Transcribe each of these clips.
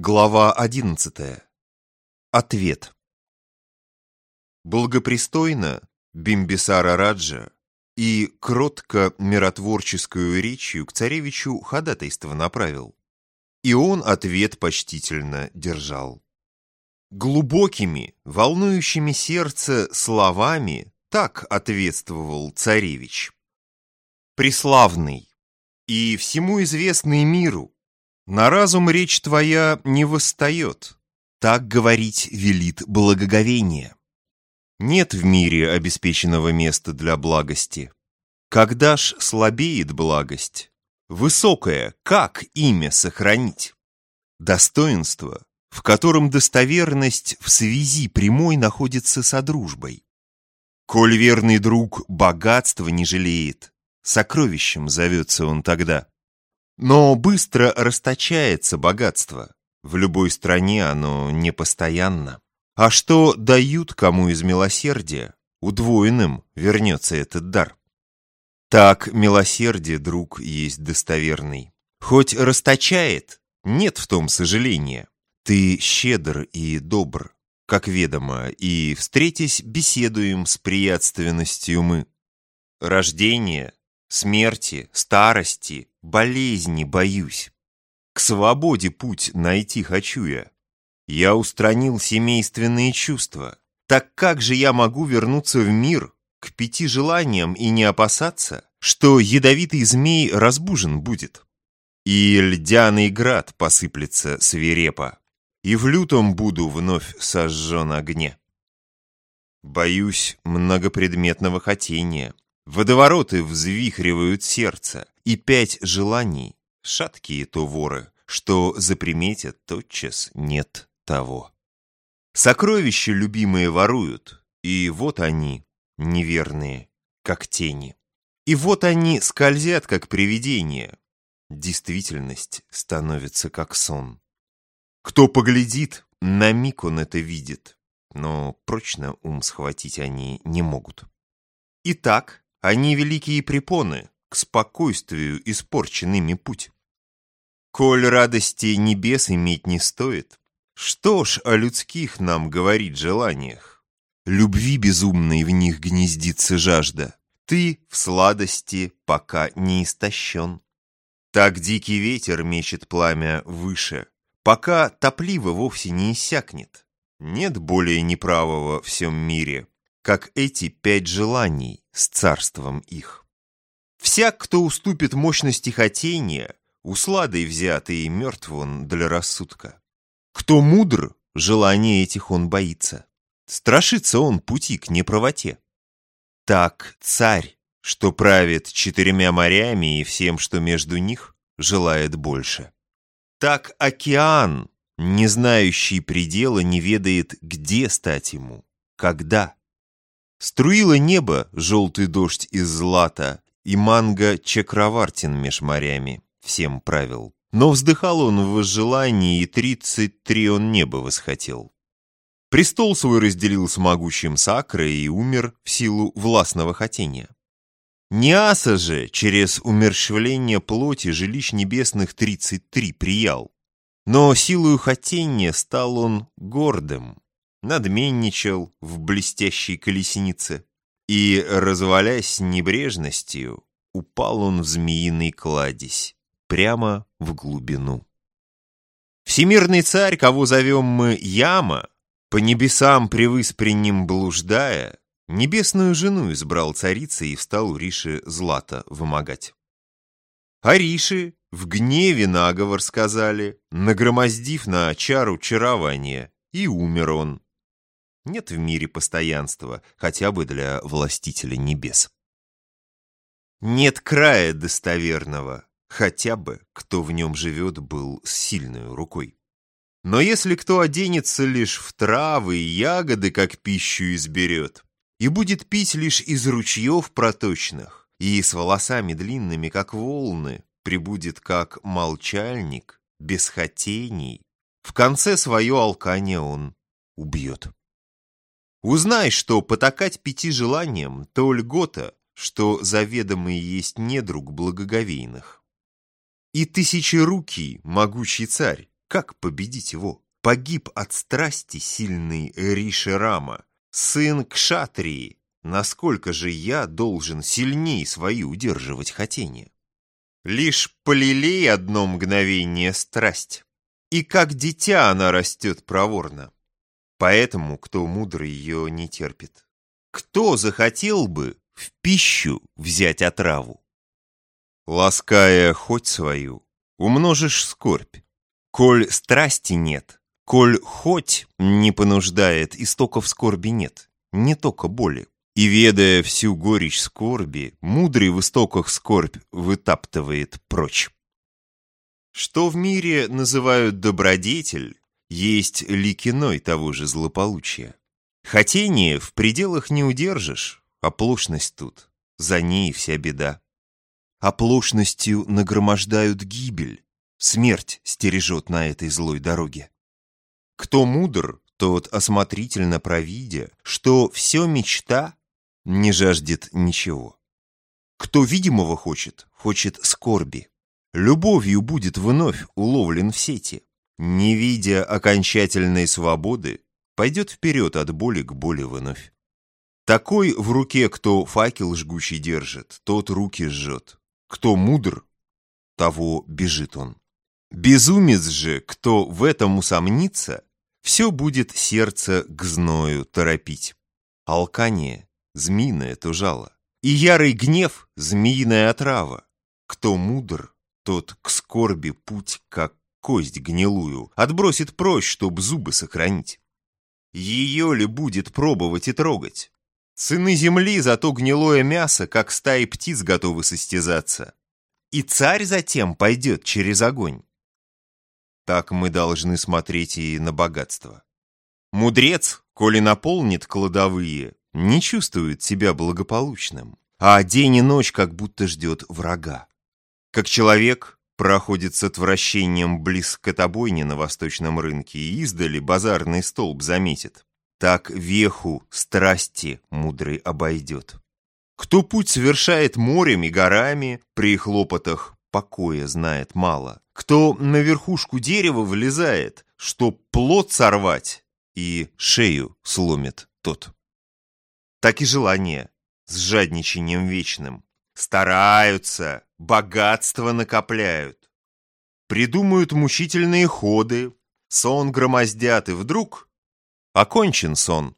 Глава одиннадцатая. Ответ. Благопристойно Бимбисара Раджа и кротко миротворческую речью к царевичу ходатайство направил. И он ответ почтительно держал. Глубокими, волнующими сердце словами так ответствовал царевич. Преславный и всему известный миру, на разум речь твоя не восстает, так говорить велит благоговение. Нет в мире обеспеченного места для благости. Когда ж слабеет благость? Высокое, как имя сохранить? Достоинство, в котором достоверность в связи прямой находится со дружбой. Коль верный друг богатства не жалеет, сокровищем зовется он тогда. Но быстро расточается богатство. В любой стране оно непостоянно. А что дают кому из милосердия, удвоенным вернется этот дар. Так милосердие, друг, есть достоверный. Хоть расточает, нет в том сожаления. Ты щедр и добр, как ведомо, и, встретясь, беседуем с приятственностью мы. Рождение, смерти, старости, болезни боюсь. К свободе путь найти хочу я. Я устранил семейственные чувства. Так как же я могу вернуться в мир к пяти желаниям и не опасаться, что ядовитый змей разбужен будет? И льдяный град посыплется свирепо, и в лютом буду вновь сожжен огне. Боюсь многопредметного хотения, Водовороты взвихривают сердце, и пять желаний, шаткие то воры, что заприметят тотчас нет того. Сокровища любимые воруют, и вот они, неверные, как тени. И вот они скользят, как привидения. Действительность становится как сон. Кто поглядит, на миг он это видит, но прочно ум схватить они не могут. Итак, они великие препоны, к спокойствию испорченными путь. Коль радости небес иметь не стоит, что ж о людских нам говорить желаниях? Любви безумной в них гнездится жажда. Ты в сладости пока не истощен. Так дикий ветер мечет пламя выше, пока топливо вовсе не иссякнет. Нет более неправого в всем мире, как эти пять желаний с царством их. Всяк, кто уступит мощности хотения, усладой взятый и мертв он для рассудка. Кто мудр, желания этих он боится. Страшится он пути к неправоте. Так царь, что правит четырьмя морями и всем, что между них, желает больше. Так океан, не знающий предела, не ведает, где стать ему, когда. Струило небо желтый дождь из злата, и манго Чакравартин меж морями всем правил. Но вздыхал он в возжелании, и тридцать три он небо восхотел. Престол свой разделил с могучим Сакрой и умер в силу властного хотения. Неаса же через умерщвление плоти жилищ небесных тридцать три приял. Но силою хотения стал он гордым, надменничал в блестящей колеснице, и, развалясь небрежностью, упал он в змеиный кладезь, прямо в глубину. Всемирный царь, кого зовем мы Яма, по небесам превыспренним блуждая, небесную жену избрал царицей и встал у Риши Злата вымогать. А Риши в гневе наговор сказали, нагромоздив на чару чарования, и умер он, нет в мире постоянства, хотя бы для властителя небес. Нет края достоверного, хотя бы кто в нем живет был с сильной рукой. Но если кто оденется лишь в травы и ягоды, как пищу изберет, и будет пить лишь из ручьев проточных, и с волосами длинными, как волны, прибудет как молчальник, без хотений, в конце свое алкание он убьет. Узнай, что потакать пяти желаниям – то льгота, что заведомый есть недруг благоговейных. И тысячерукий, могучий царь, Как победить его? Погиб от страсти сильный Риширама, сын Кшатрии. Насколько же я должен сильней свои удерживать хотения? Лишь полилей одно мгновение страсть, и как дитя она растет проворно. Поэтому, кто мудрый ее не терпит. Кто захотел бы в пищу взять отраву? Лаская хоть свою, умножишь скорбь. Коль страсти нет, коль хоть не понуждает, истоков скорби нет, не только боли. И, ведая всю горечь скорби, мудрый в истоках скорбь вытаптывает прочь. Что в мире называют добродетель, есть ликиной того же злополучия. Хотение в пределах не удержишь, оплошность тут, за ней вся беда. Оплошностью нагромождают гибель, смерть стережет на этой злой дороге. Кто мудр, тот осмотрительно провидя, что все мечта не жаждет ничего. Кто видимого хочет, хочет скорби. Любовью будет вновь уловлен в сети. Не видя окончательной свободы, пойдет вперед от боли к боли вновь. Такой в руке, кто факел жгучий держит, тот руки жжет. Кто мудр, того бежит он. Безумец же, кто в этом усомнится, все будет сердце к зною торопить. Алкание — змеиное то жало, и ярый гнев — змеиная отрава. Кто мудр, тот к скорби путь, как кость гнилую, отбросит прочь, чтоб зубы сохранить. Ее ли будет пробовать и трогать? Сыны земли за то гнилое мясо, как стаи птиц готовы состязаться. И царь затем пойдет через огонь. Так мы должны смотреть и на богатство. Мудрец, коли наполнит кладовые, не чувствует себя благополучным, а день и ночь как будто ждет врага. Как человек проходит с отвращением близ к отобойне на восточном рынке и издали базарный столб заметит. Так веху страсти мудрый обойдет. Кто путь совершает морем и горами, при хлопотах покоя знает мало. Кто на верхушку дерева влезает, чтоб плод сорвать, и шею сломит тот. Так и желание с жадничанием вечным. Стараются, богатство накопляют. Придумают мучительные ходы, сон громоздят, и вдруг Окончен сон.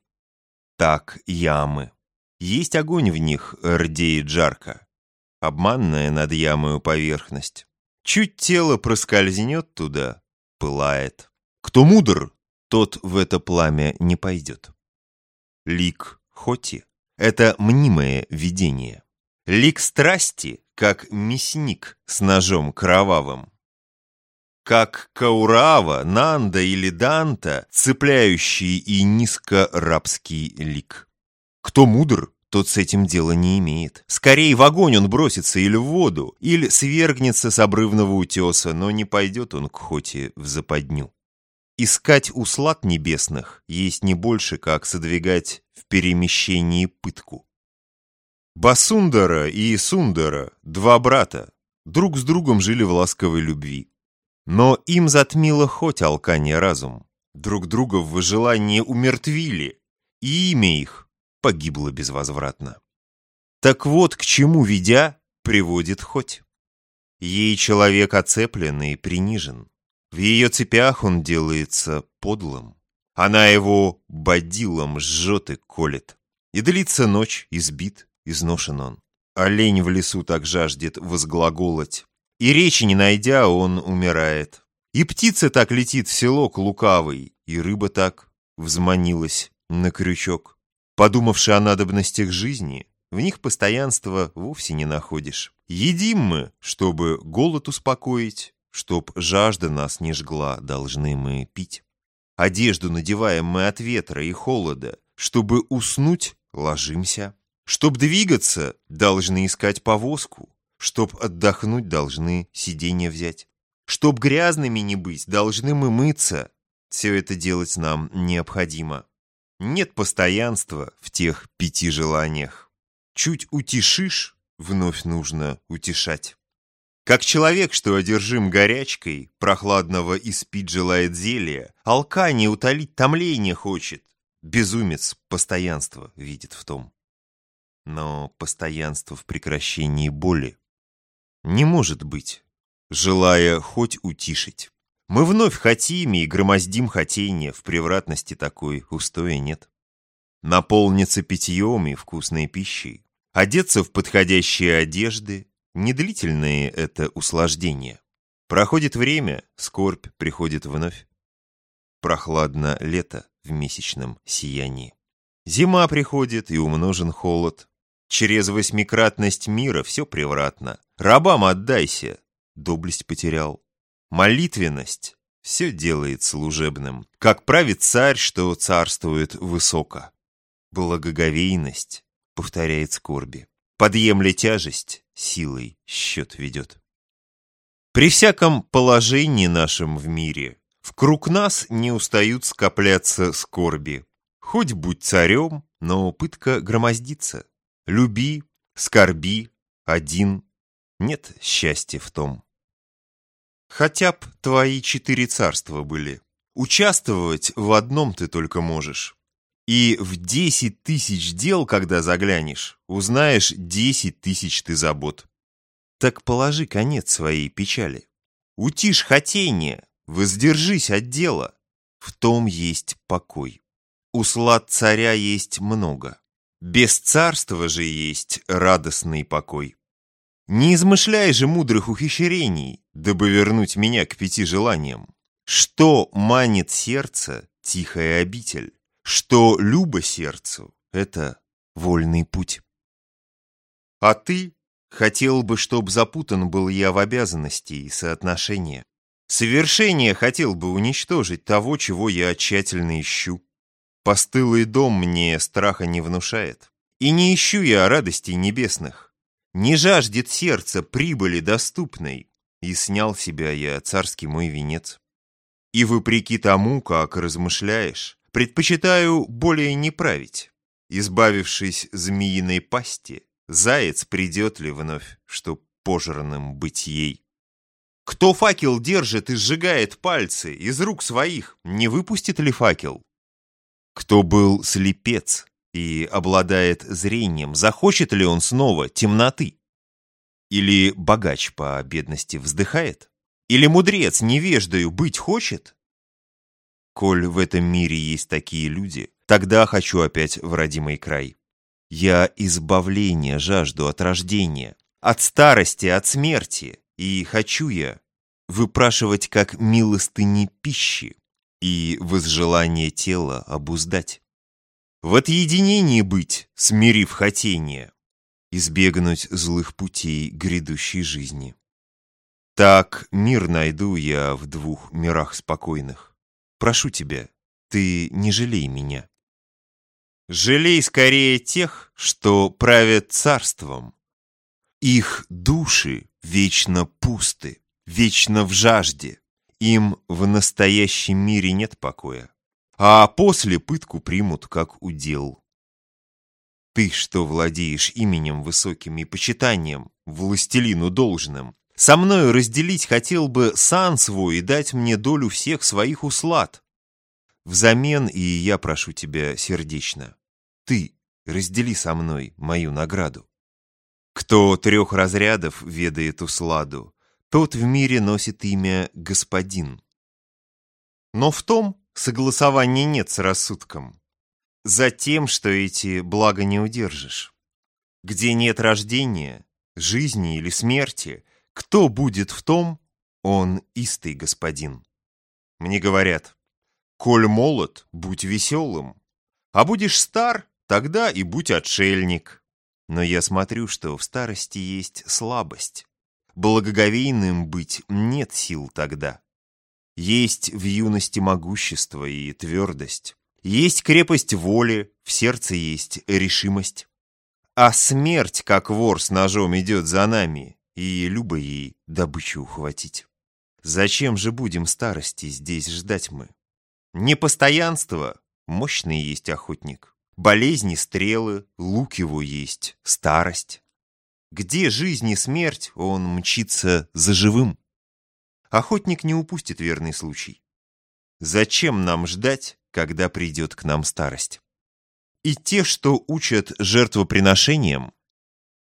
Так ямы. Есть огонь в них, рдеет жарко. Обманная над ямою поверхность. Чуть тело проскользнет туда, пылает. Кто мудр, тот в это пламя не пойдет. Лик Хоти — это мнимое видение. Лик страсти, как мясник с ножом кровавым как Каурава, Нанда или Данта, цепляющий и низко-рабский лик. Кто мудр, тот с этим дела не имеет. Скорее в огонь он бросится или в воду, или свергнется с обрывного утеса, но не пойдет он к хоте в западню. Искать услад небесных есть не больше, как содвигать в перемещении пытку. Басундара и Сундара, два брата, друг с другом жили в ласковой любви. Но им затмило хоть алкание разум. Друг друга в выжелании умертвили, и имя их погибло безвозвратно. Так вот, к чему ведя, приводит хоть. Ей человек оцеплен и принижен. В ее цепях он делается подлым. Она его бодилом жжет и колет. И длится ночь, избит, изношен он. Олень в лесу так жаждет возглаголать. И речи не найдя, он умирает. И птица так летит в село к лукавой, и рыба так взманилась на крючок. Подумавши о надобностях жизни, в них постоянства вовсе не находишь. Едим мы, чтобы голод успокоить, чтоб жажда нас не жгла, должны мы пить. Одежду надеваем мы от ветра и холода, чтобы уснуть, ложимся. Чтоб двигаться, должны искать повозку. Чтоб отдохнуть, должны сиденье взять. Чтоб грязными не быть, должны мы мыться. Все это делать нам необходимо. Нет постоянства в тех пяти желаниях. Чуть утешишь, вновь нужно утешать. Как человек, что одержим горячкой, прохладного и спит желает зелья, алка не утолить томление хочет. Безумец постоянство видит в том. Но постоянство в прекращении боли не может быть, желая хоть утишить. Мы вновь хотим и громоздим хотение, в превратности такой устоя нет. Наполниться питьем и вкусной пищей, одеться в подходящие одежды, недлительные это услаждения. Проходит время, скорбь приходит вновь. Прохладно лето в месячном сиянии. Зима приходит, и умножен холод. Через восьмикратность мира все превратно. Рабам отдайся, доблесть потерял. Молитвенность все делает служебным, как правит царь, что царствует высоко. Благоговейность повторяет скорби. Подъемля тяжесть, силой счет ведет. При всяком положении нашем в мире в круг нас не устают скопляться скорби. Хоть будь царем, но пытка громоздится. Люби, скорби, один. Нет счастья в том. Хотя б твои четыре царства были. Участвовать в одном ты только можешь. И в десять тысяч дел, когда заглянешь, узнаешь десять тысяч ты забот. Так положи конец своей печали. Утишь хотение, воздержись от дела. В том есть покой. У слад царя есть много. Без царства же есть радостный покой. Не измышляй же мудрых ухищрений, дабы вернуть меня к пяти желаниям. Что манит сердце, тихая обитель? Что любо сердцу, это вольный путь. А ты хотел бы, чтоб запутан был я в обязанности и соотношения. Совершение хотел бы уничтожить того, чего я тщательно ищу. Постылый дом мне страха не внушает. И не ищу я радостей небесных. Не жаждет сердце прибыли доступной. И снял себя я царский мой венец. И вопреки тому, как размышляешь, предпочитаю более не править. Избавившись змеиной пасти, заяц придет ли вновь, что пожранным быть ей? Кто факел держит и сжигает пальцы из рук своих, не выпустит ли факел? Кто был слепец и обладает зрением, захочет ли он снова темноты? Или богач по бедности вздыхает? Или мудрец невеждою быть хочет? Коль в этом мире есть такие люди, тогда хочу опять в родимый край. Я избавления жажду от рождения, от старости, от смерти, и хочу я выпрашивать как милостыни пищи и возжелание тела обуздать. В отъединении быть, смирив хотение, избегнуть злых путей грядущей жизни. Так мир найду я в двух мирах спокойных. Прошу тебя, ты не жалей меня. Жалей скорее тех, что правят царством. Их души вечно пусты, вечно в жажде. Им в настоящем мире нет покоя. А после пытку примут как удел. Ты, что владеешь именем высоким и почитанием, властелину должным, со мною разделить хотел бы сан свой и дать мне долю всех своих услад. Взамен и я прошу тебя сердечно, ты раздели со мной мою награду. Кто трех разрядов ведает усладу, тот в мире носит имя господин. Но в том согласования нет с рассудком. За тем, что эти блага не удержишь. Где нет рождения, жизни или смерти, кто будет в том, он истый господин. Мне говорят, коль молод, будь веселым, а будешь стар, тогда и будь отшельник. Но я смотрю, что в старости есть слабость. Благоговейным быть нет сил тогда. Есть в юности могущество и твердость. Есть крепость воли, в сердце есть решимость. А смерть, как вор с ножом, идет за нами, и любо ей добычу ухватить. Зачем же будем старости здесь ждать мы? Непостоянство — мощный есть охотник. Болезни, стрелы, лук его есть, старость. Где жизнь и смерть, он мчится за живым. Охотник не упустит верный случай. Зачем нам ждать, когда придет к нам старость? И те, что учат жертвоприношением,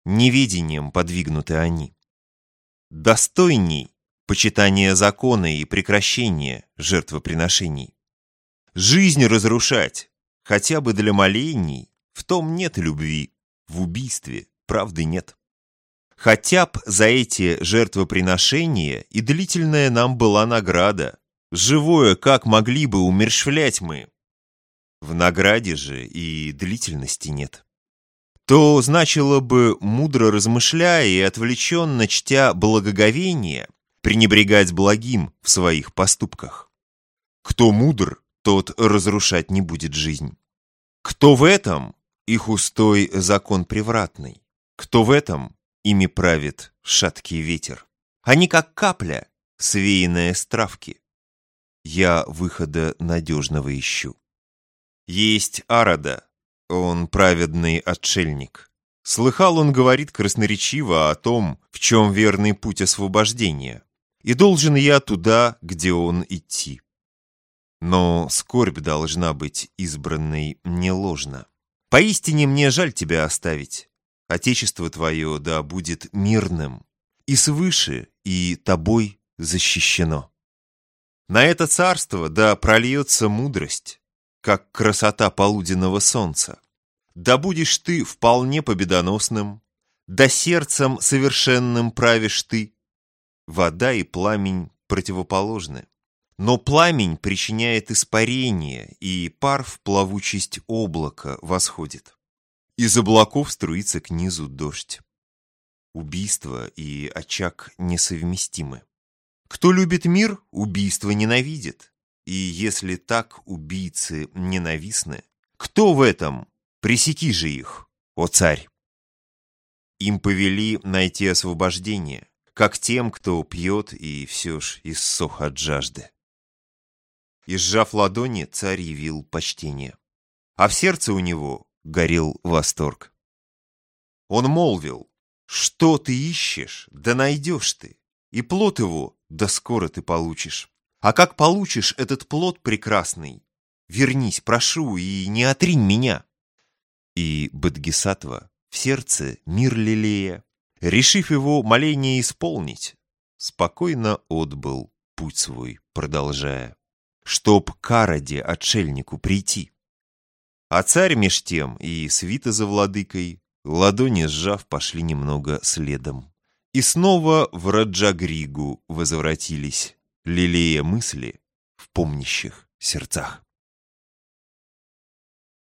неведением подвигнуты они. Достойней почитания закона и прекращения жертвоприношений. Жизнь разрушать, хотя бы для молений, в том нет любви, в убийстве правды нет. Хотя б за эти жертвоприношения и длительная нам была награда, живое как могли бы умершвлять мы. В награде же и длительности нет. То значило бы, мудро размышляя и отвлеченно чтя благоговение, пренебрегать благим в своих поступках. Кто мудр, тот разрушать не будет жизнь. Кто в этом, их устой закон превратный. Кто в этом, ими правит шаткий ветер. Они как капля, свеянная с травки. Я выхода надежного ищу. Есть Арада, он праведный отшельник. Слыхал он говорит красноречиво о том, в чем верный путь освобождения и должен я туда, где он идти. Но скорбь должна быть избранной не ложно. Поистине мне жаль тебя оставить. Отечество твое да будет мирным, и свыше, и тобой защищено. На это царство да прольется мудрость, как красота полуденного солнца. Да будешь ты вполне победоносным, да сердцем совершенным правишь ты, Вода и пламень противоположны. Но пламень причиняет испарение, и пар в плавучесть облака восходит. Из облаков струится к низу дождь. Убийство и очаг несовместимы. Кто любит мир, убийство ненавидит. И если так убийцы ненавистны, кто в этом? Пресеки же их, о царь! Им повели найти освобождение, как тем, кто пьет и все ж иссох от жажды. И сжав ладони, царь явил почтение. А в сердце у него горел восторг. Он молвил, что ты ищешь, да найдешь ты, и плод его, да скоро ты получишь. А как получишь этот плод прекрасный, вернись, прошу, и не отринь меня. И Бадгисатва в сердце мир лелея, Решив его моление исполнить, спокойно отбыл путь свой, продолжая, чтоб к Араде, отшельнику, прийти. А царь меж тем и свита за владыкой, ладони сжав, пошли немного следом. И снова в Раджагригу возвратились, лелея мысли в помнящих сердцах.